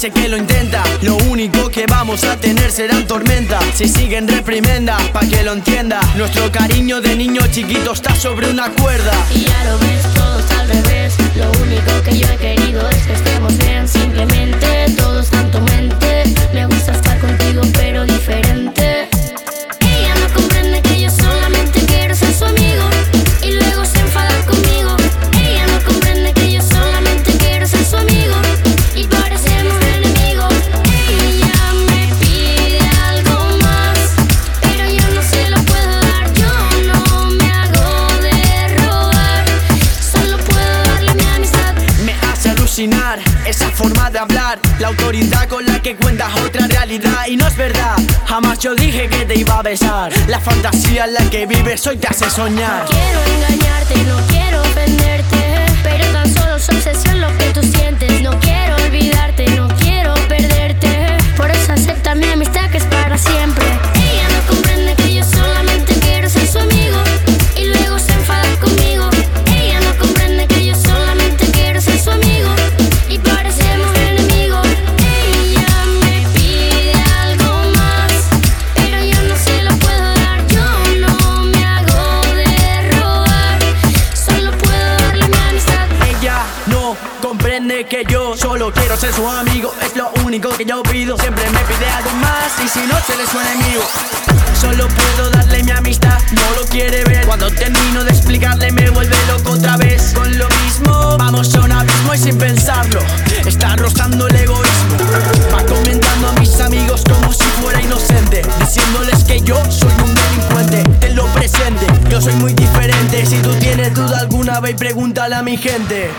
parece que lo intenta. Lo único que vamos a tener serán tormentas. Si siguen reprimenda, pa' que lo entienda. Nuestro cariño de niño chiquito está sobre una cuerda. Y ya lo ves, todo está al revés. Lo único que yo he esa forma de hablar. La autoridad con la que cuentas otra realidad. Y no es verdad, jamás yo dije que te iba a besar. La fantasía en la que vives hoy te hace soñar. Quiero engañarte, no quiero que yo solo quiero ser su amigo. Es lo único que yo pido. Siempre me pide algo más y si no se le suena enemigo. Solo puedo darle mi amistad, no lo quiere ver. Cuando termino de explicarle, me vuelve loco otra vez. Con lo mismo, vamos a un abismo y sin pensarlo. Está rozando el egoísmo. Va comentando a mis amigos como si fuera inocente. Diciéndoles que yo soy un delincuente. Ten lo presente, yo soy muy diferente. Si tú tienes duda alguna, ve y pregúntale a mi gente.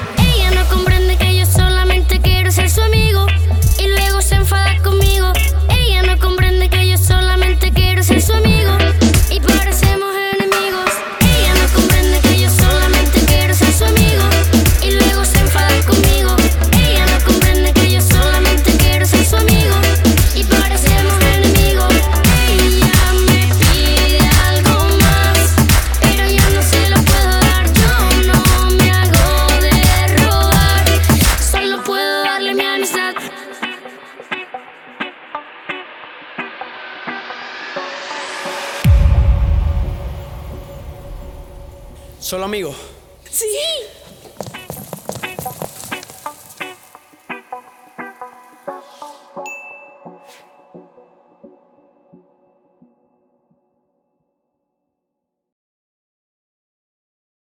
Solo amigo. Sí.